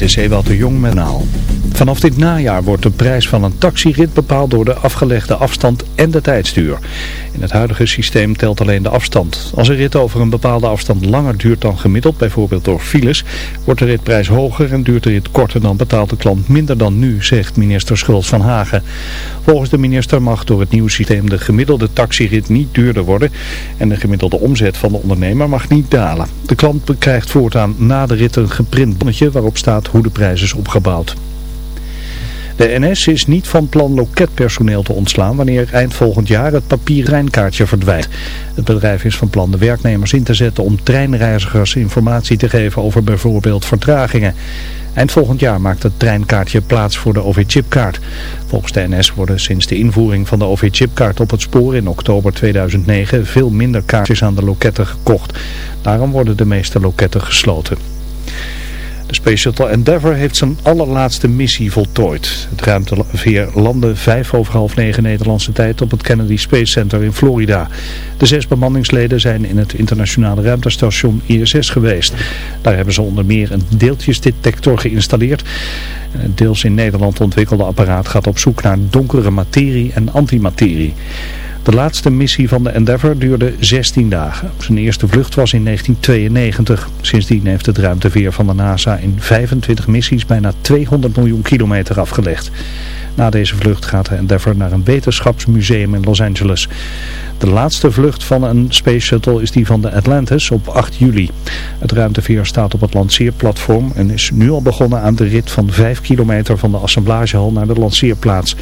Dit is Ewald de Jong met Naal. Vanaf dit najaar wordt de prijs van een taxirit bepaald door de afgelegde afstand en de tijdstuur. In het huidige systeem telt alleen de afstand. Als een rit over een bepaalde afstand langer duurt dan gemiddeld, bijvoorbeeld door files, wordt de ritprijs hoger en duurt de rit korter dan betaalt de klant minder dan nu, zegt minister Schultz van Hagen. Volgens de minister mag door het nieuwe systeem de gemiddelde taxirit niet duurder worden en de gemiddelde omzet van de ondernemer mag niet dalen. De klant krijgt voortaan na de rit een geprint bonnetje waarop staat hoe de prijs is opgebouwd. De NS is niet van plan loketpersoneel te ontslaan wanneer eind volgend jaar het papier Rijnkaartje verdwijnt. Het bedrijf is van plan de werknemers in te zetten om treinreizigers informatie te geven over bijvoorbeeld vertragingen. Eind volgend jaar maakt het treinkaartje plaats voor de OV-chipkaart. Volgens de NS worden sinds de invoering van de OV-chipkaart op het spoor in oktober 2009 veel minder kaartjes aan de loketten gekocht. Daarom worden de meeste loketten gesloten. De Space Shuttle Endeavour heeft zijn allerlaatste missie voltooid. Het ruimteveer landde vijf over half negen Nederlandse tijd op het Kennedy Space Center in Florida. De zes bemanningsleden zijn in het internationale ruimtestation ISS geweest. Daar hebben ze onder meer een deeltjesdetector geïnstalleerd. Het deels in Nederland ontwikkelde apparaat gaat op zoek naar donkere materie en antimaterie. De laatste missie van de Endeavour duurde 16 dagen. Zijn eerste vlucht was in 1992. Sindsdien heeft het ruimteveer van de NASA in 25 missies bijna 200 miljoen kilometer afgelegd. Na deze vlucht gaat de Endeavour naar een wetenschapsmuseum in Los Angeles. De laatste vlucht van een Space Shuttle is die van de Atlantis op 8 juli. Het ruimteveer staat op het lanceerplatform en is nu al begonnen aan de rit van 5 kilometer van de assemblagehal naar de lanceerplaats.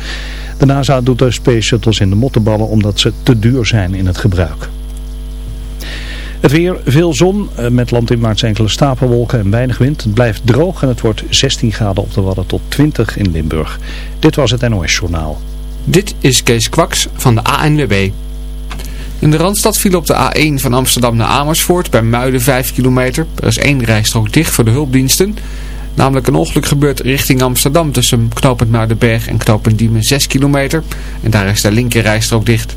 De NASA doet de Space Shuttles in de mottenballen omdat ze te duur zijn in het gebruik. Het weer, veel zon, eh, met landinwaarts enkele stapelwolken en weinig wind. Het blijft droog en het wordt 16 graden op de Wadden tot 20 in Limburg. Dit was het NOS Journaal. Dit is Kees Kwaks van de ANWB. In de Randstad viel op de A1 van Amsterdam naar Amersfoort bij Muiden 5 kilometer. Er is één rijstrook dicht voor de hulpdiensten. Namelijk een ongeluk gebeurt richting Amsterdam tussen knooppunt Muidenberg en knooppunt Diemen 6 kilometer. En daar is de linker rijstrook dicht.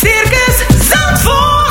Circus Zandvoort.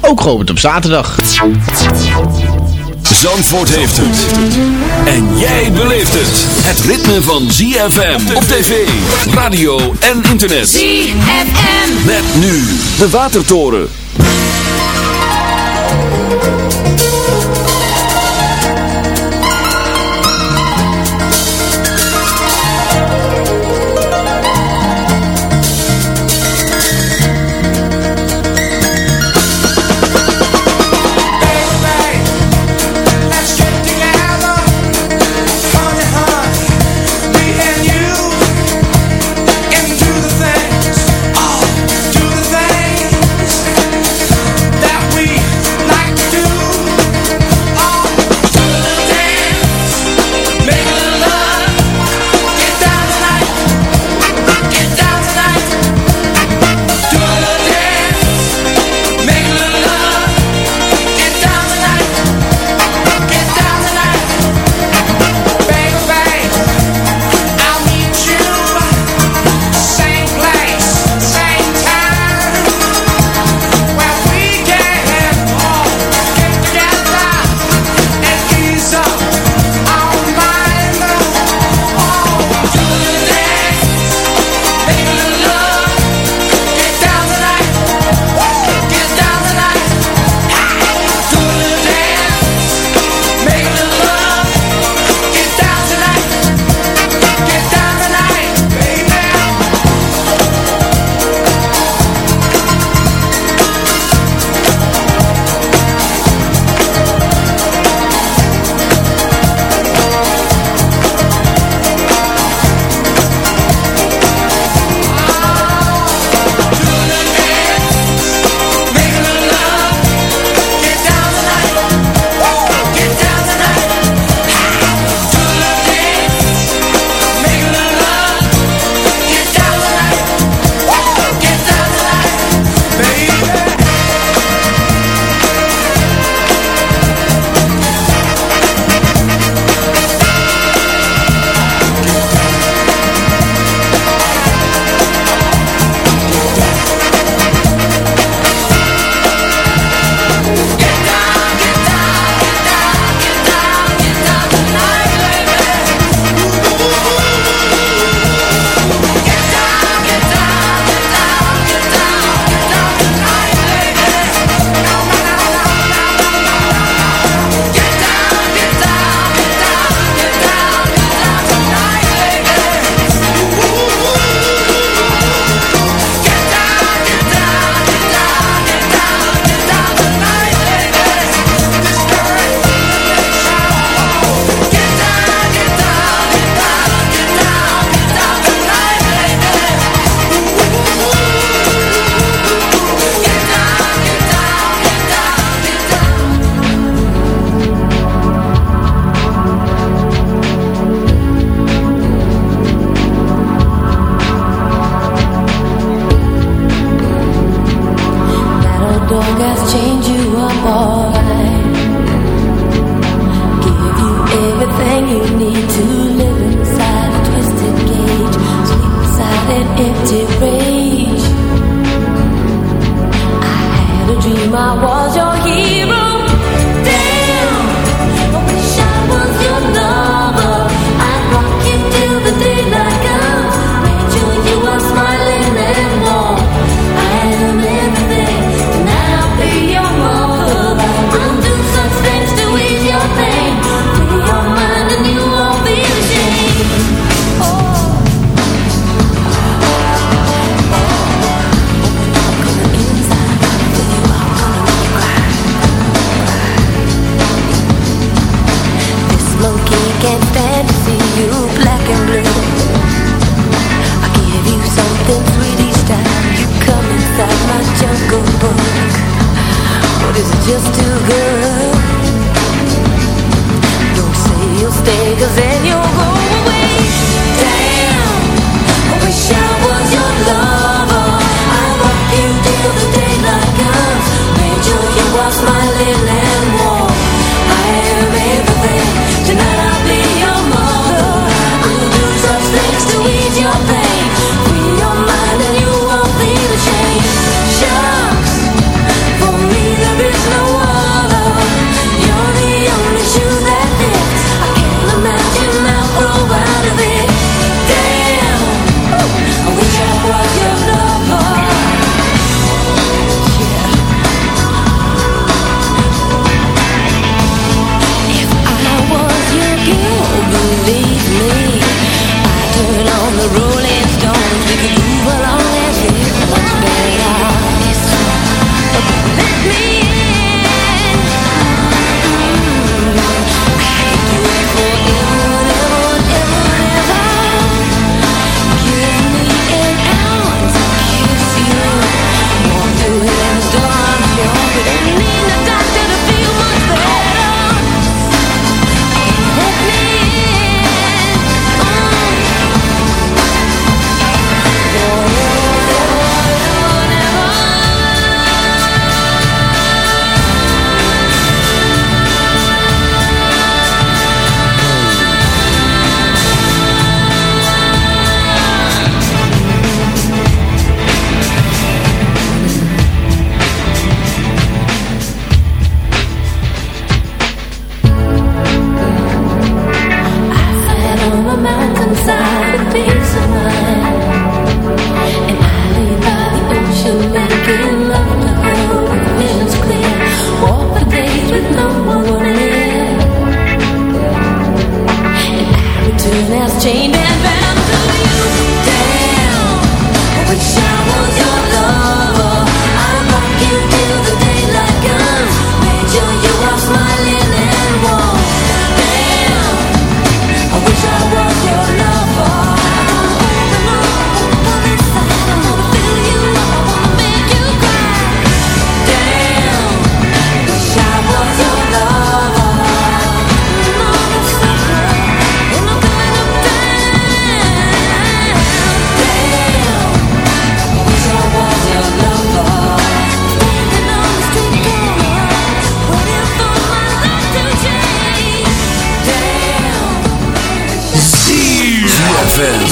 ook geopend op zaterdag. Zandvoort heeft het. En jij beleeft het. Het ritme van ZFM op tv, radio en internet. ZFM. Met nu de Watertoren.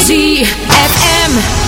ZFM.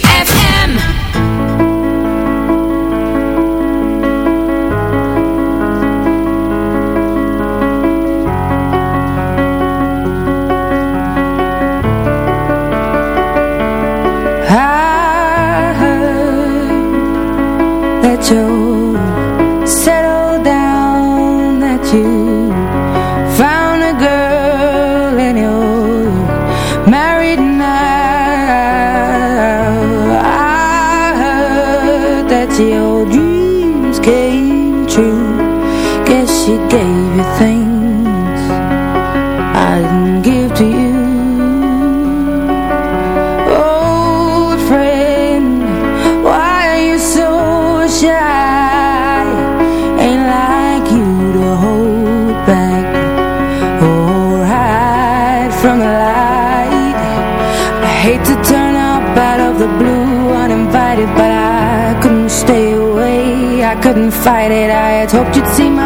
hoped you'd see my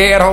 Quiero